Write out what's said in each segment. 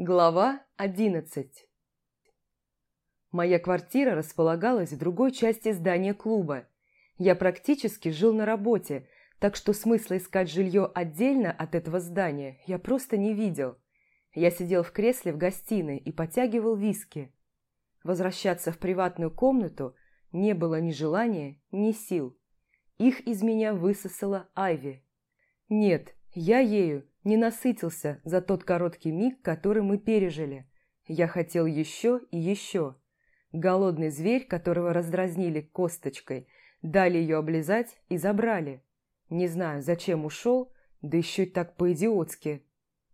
Глава одиннадцать Моя квартира располагалась в другой части здания клуба. Я практически жил на работе, так что смысла искать жилье отдельно от этого здания я просто не видел. Я сидел в кресле в гостиной и потягивал виски. Возвращаться в приватную комнату не было ни желания, ни сил. Их из меня высосала Айви. Нет, я ею не насытился за тот короткий миг, который мы пережили. Я хотел еще и еще. Голодный зверь, которого раздразнили косточкой, дали ее облизать и забрали. Не знаю, зачем ушел, да еще и так по-идиотски.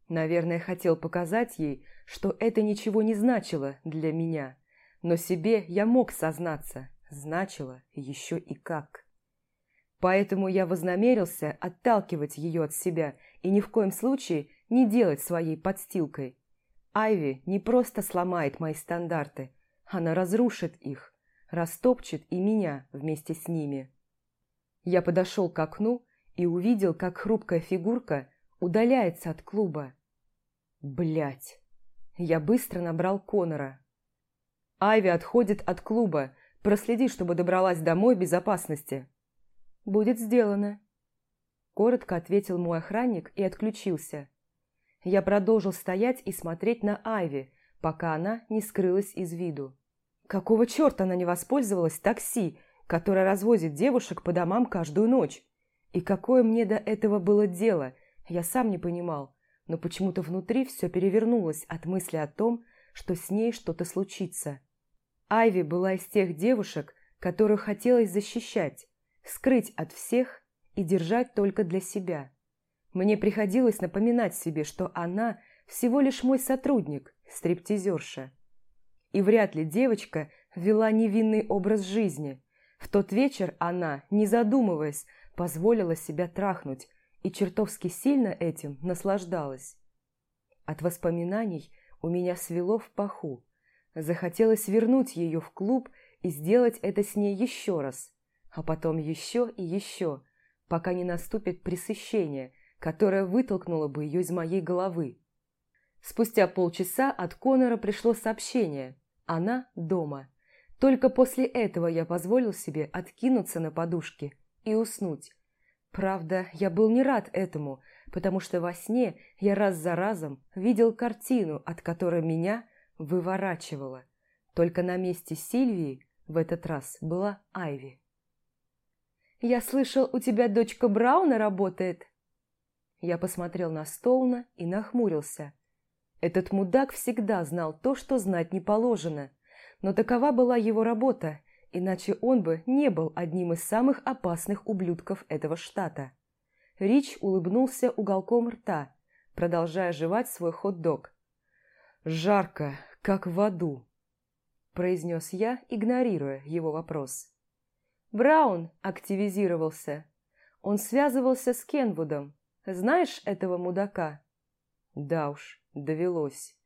Наверное, хотел показать ей, что это ничего не значило для меня. Но себе я мог сознаться, значило еще и как. Поэтому я вознамерился отталкивать ее от себя и ни в коем случае не делать своей подстилкой. Айви не просто сломает мои стандарты, она разрушит их, растопчет и меня вместе с ними. Я подошел к окну и увидел, как хрупкая фигурка удаляется от клуба. Блять! Я быстро набрал Конора. Айви отходит от клуба. Проследи, чтобы добралась домой в безопасности. «Будет сделано», – коротко ответил мой охранник и отключился. Я продолжил стоять и смотреть на Айви, пока она не скрылась из виду. Какого черта она не воспользовалась такси, которое развозит девушек по домам каждую ночь? И какое мне до этого было дело, я сам не понимал, но почему-то внутри все перевернулось от мысли о том, что с ней что-то случится. Айви была из тех девушек, которых хотелось защищать, скрыть от всех и держать только для себя. Мне приходилось напоминать себе, что она всего лишь мой сотрудник, стриптизерша. И вряд ли девочка вела невинный образ жизни. В тот вечер она, не задумываясь, позволила себя трахнуть и чертовски сильно этим наслаждалась. От воспоминаний у меня свело в паху. Захотелось вернуть ее в клуб и сделать это с ней еще раз а потом еще и еще, пока не наступит пресыщение, которое вытолкнуло бы ее из моей головы. Спустя полчаса от Конора пришло сообщение «Она дома». Только после этого я позволил себе откинуться на подушке и уснуть. Правда, я был не рад этому, потому что во сне я раз за разом видел картину, от которой меня выворачивало. Только на месте Сильвии в этот раз была Айви. «Я слышал, у тебя дочка Брауна работает?» Я посмотрел на Стоуна и нахмурился. Этот мудак всегда знал то, что знать не положено. Но такова была его работа, иначе он бы не был одним из самых опасных ублюдков этого штата. Рич улыбнулся уголком рта, продолжая жевать свой хот-дог. «Жарко, как в аду», – произнес я, игнорируя его вопрос. Браун активизировался. Он связывался с Кенвудом. Знаешь этого мудака? Да уж, довелось.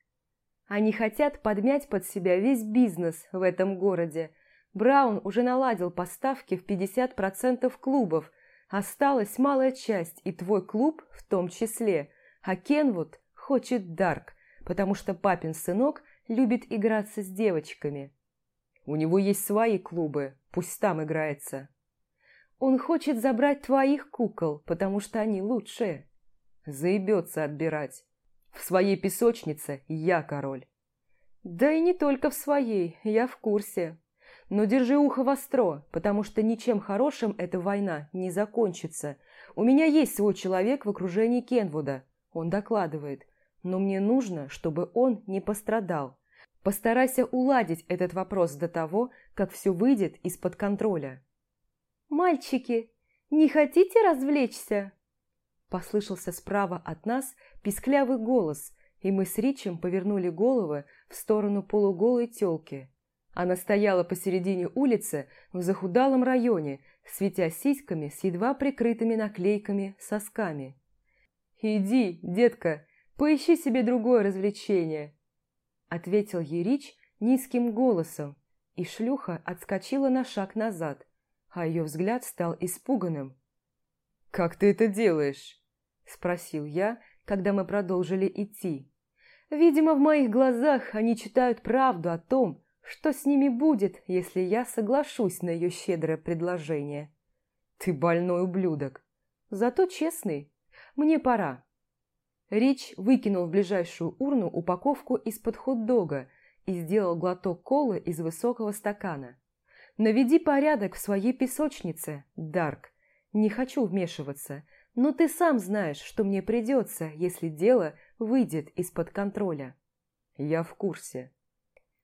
Они хотят подмять под себя весь бизнес в этом городе. Браун уже наладил поставки в 50% клубов. Осталась малая часть, и твой клуб в том числе. А Кенвуд хочет Дарк, потому что папин сынок любит играться с девочками. У него есть свои клубы, пусть там играется. Он хочет забрать твоих кукол, потому что они лучшие. Заебется отбирать. В своей песочнице я король. Да и не только в своей, я в курсе. Но держи ухо востро, потому что ничем хорошим эта война не закончится. У меня есть свой человек в окружении Кенвуда, он докладывает. Но мне нужно, чтобы он не пострадал. Постарайся уладить этот вопрос до того, как все выйдет из-под контроля. «Мальчики, не хотите развлечься?» Послышался справа от нас писклявый голос, и мы с Ричем повернули головы в сторону полуголой тёлки. Она стояла посередине улицы в захудалом районе, светя сиськами с едва прикрытыми наклейками сосками. «Иди, детка, поищи себе другое развлечение», ответил Ерич низким голосом, и шлюха отскочила на шаг назад, а ее взгляд стал испуганным. «Как ты это делаешь?» – спросил я, когда мы продолжили идти. Видимо, в моих глазах они читают правду о том, что с ними будет, если я соглашусь на ее щедрое предложение. Ты больной ублюдок. Зато честный. Мне пора. Рич выкинул в ближайшую урну упаковку из-под хот-дога и сделал глоток колы из высокого стакана. «Наведи порядок в своей песочнице, Дарк. Не хочу вмешиваться, но ты сам знаешь, что мне придется, если дело выйдет из-под контроля». «Я в курсе».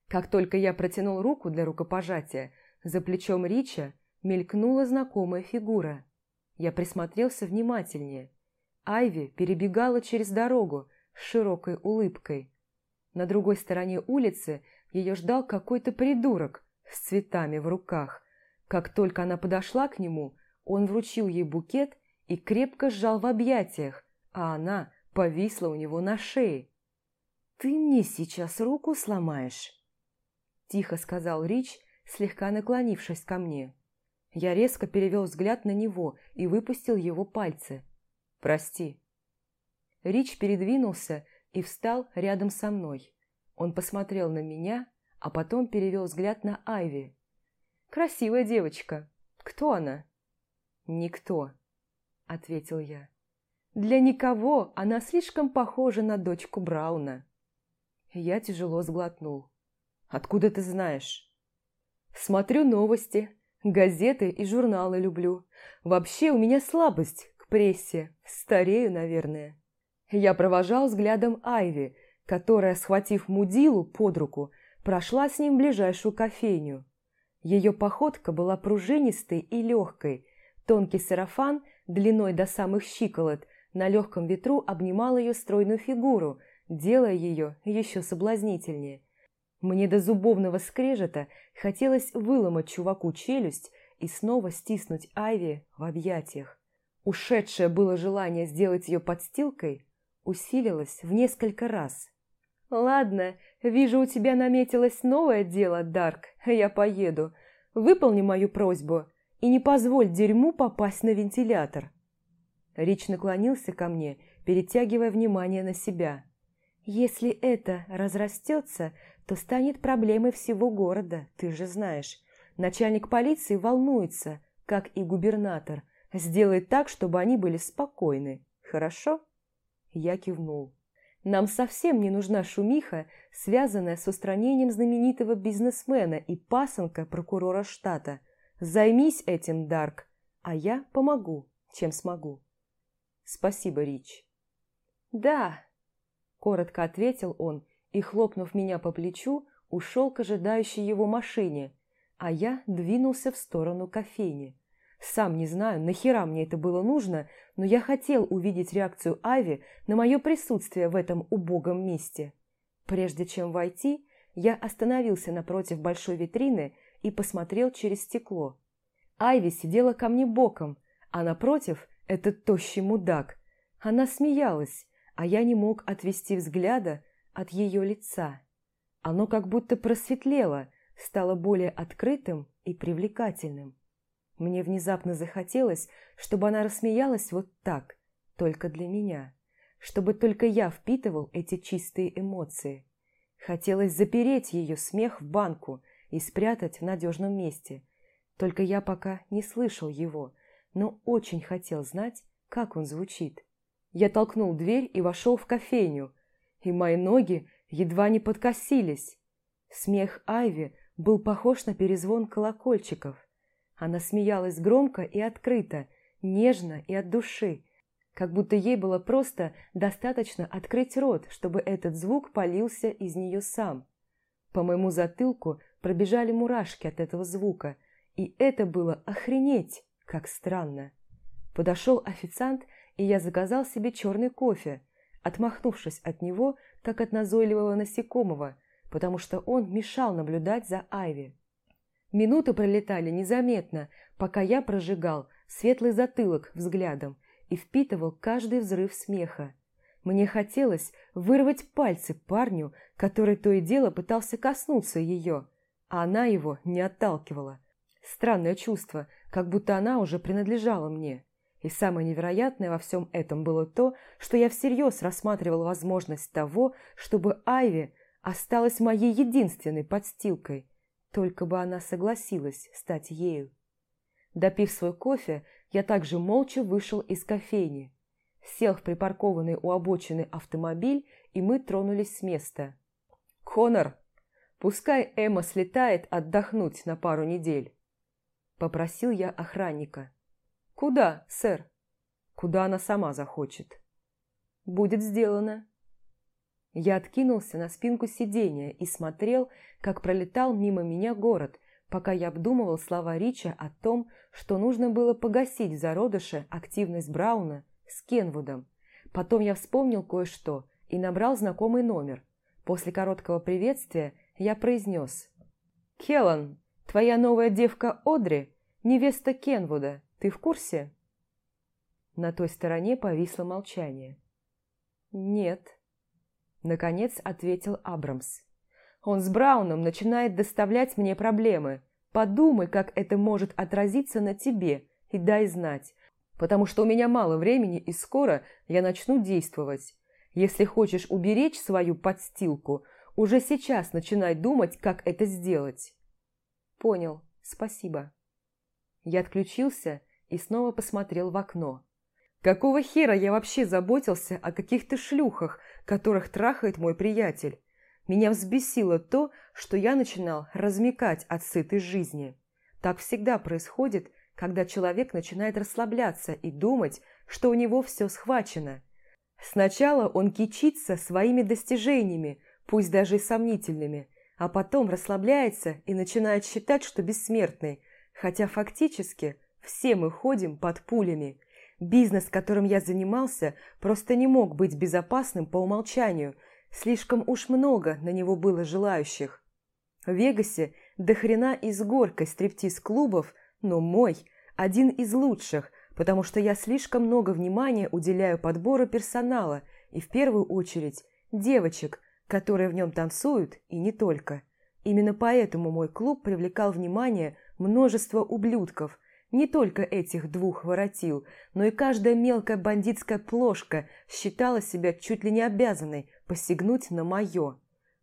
Как только я протянул руку для рукопожатия, за плечом Рича мелькнула знакомая фигура. Я присмотрелся внимательнее. Айви перебегала через дорогу с широкой улыбкой. На другой стороне улицы ее ждал какой-то придурок с цветами в руках. Как только она подошла к нему, он вручил ей букет и крепко сжал в объятиях, а она повисла у него на шее. «Ты мне сейчас руку сломаешь?» Тихо сказал Рич, слегка наклонившись ко мне. Я резко перевел взгляд на него и выпустил его пальцы. «Прости». Рич передвинулся и встал рядом со мной. Он посмотрел на меня, а потом перевел взгляд на Айви. «Красивая девочка. Кто она?» «Никто», — ответил я. «Для никого она слишком похожа на дочку Брауна». Я тяжело сглотнул. «Откуда ты знаешь?» «Смотрю новости, газеты и журналы люблю. Вообще у меня слабость прессе. Старею, наверное». Я провожал взглядом Айви, которая, схватив мудилу под руку, прошла с ним ближайшую кофейню. Ее походка была пружинистой и легкой. Тонкий сарафан, длиной до самых щиколот, на легком ветру обнимал ее стройную фигуру, делая ее еще соблазнительнее. Мне до зубовного скрежета хотелось выломать чуваку челюсть и снова стиснуть Айви в объятиях. Ушедшее было желание сделать ее подстилкой усилилось в несколько раз. «Ладно, вижу, у тебя наметилось новое дело, Дарк. Я поеду. Выполни мою просьбу и не позволь дерьму попасть на вентилятор». Рич наклонился ко мне, перетягивая внимание на себя. «Если это разрастется, то станет проблемой всего города, ты же знаешь. Начальник полиции волнуется, как и губернатор. Сделает так, чтобы они были спокойны. Хорошо?» Я кивнул. Нам совсем не нужна шумиха, связанная с устранением знаменитого бизнесмена и пасынка прокурора штата. Займись этим, Дарк, а я помогу, чем смогу. Спасибо, Рич. Да, коротко ответил он и, хлопнув меня по плечу, ушел к ожидающей его машине, а я двинулся в сторону кофейни. Сам не знаю, нахера мне это было нужно, но я хотел увидеть реакцию Ави на мое присутствие в этом убогом месте. Прежде чем войти, я остановился напротив большой витрины и посмотрел через стекло. Айви сидела ко мне боком, а напротив этот тощий мудак. Она смеялась, а я не мог отвести взгляда от ее лица. Оно как будто просветлело, стало более открытым и привлекательным. Мне внезапно захотелось, чтобы она рассмеялась вот так, только для меня, чтобы только я впитывал эти чистые эмоции. Хотелось запереть ее смех в банку и спрятать в надежном месте. Только я пока не слышал его, но очень хотел знать, как он звучит. Я толкнул дверь и вошел в кофейню, и мои ноги едва не подкосились. Смех Айви был похож на перезвон колокольчиков. Она смеялась громко и открыто, нежно и от души, как будто ей было просто достаточно открыть рот, чтобы этот звук полился из нее сам. По моему затылку пробежали мурашки от этого звука, и это было охренеть, как странно. Подошел официант, и я заказал себе черный кофе, отмахнувшись от него, как от назойливого насекомого, потому что он мешал наблюдать за Айви. Минуты пролетали незаметно, пока я прожигал светлый затылок взглядом и впитывал каждый взрыв смеха. Мне хотелось вырвать пальцы парню, который то и дело пытался коснуться ее, а она его не отталкивала. Странное чувство, как будто она уже принадлежала мне. И самое невероятное во всем этом было то, что я всерьез рассматривал возможность того, чтобы Айви осталась моей единственной подстилкой, только бы она согласилась стать ею. Допив свой кофе, я также молча вышел из кофейни, сел в припаркованный у обочины автомобиль, и мы тронулись с места. «Конор, пускай Эмма слетает отдохнуть на пару недель», – попросил я охранника. «Куда, сэр?» «Куда она сама захочет». «Будет сделано». Я откинулся на спинку сиденья и смотрел, как пролетал мимо меня город, пока я обдумывал слова Рича о том, что нужно было погасить в зародыше активность Брауна с Кенвудом. Потом я вспомнил кое-что и набрал знакомый номер. После короткого приветствия я произнес. «Келлан, твоя новая девка Одри – невеста Кенвуда. Ты в курсе?» На той стороне повисло молчание. «Нет», – наконец ответил Абрамс. «Он с Брауном начинает доставлять мне проблемы. Подумай, как это может отразиться на тебе, и дай знать, потому что у меня мало времени, и скоро я начну действовать. Если хочешь уберечь свою подстилку, уже сейчас начинай думать, как это сделать». «Понял, спасибо». Я отключился и снова посмотрел в окно. Какого хера я вообще заботился о каких-то шлюхах, которых трахает мой приятель? Меня взбесило то, что я начинал размекать от сытой жизни. Так всегда происходит, когда человек начинает расслабляться и думать, что у него все схвачено. Сначала он кичится своими достижениями, пусть даже и сомнительными, а потом расслабляется и начинает считать, что бессмертный, хотя фактически все мы ходим под пулями. Бизнес, которым я занимался, просто не мог быть безопасным по умолчанию, слишком уж много на него было желающих. В Вегасе до хрена из горкой стриптиз-клубов, но мой – один из лучших, потому что я слишком много внимания уделяю подбору персонала и в первую очередь девочек, которые в нем танцуют и не только. Именно поэтому мой клуб привлекал внимание множества ублюдков, не только этих двух воротил, но и каждая мелкая бандитская плошка считала себя чуть ли не обязанной посягнуть на мое.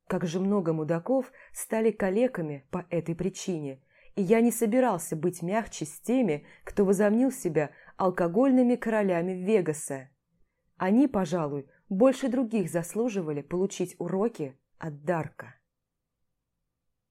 Как же много мудаков стали калеками по этой причине. И я не собирался быть мягче с теми, кто возомнил себя алкогольными королями Вегаса. Они, пожалуй, больше других заслуживали получить уроки от Дарка.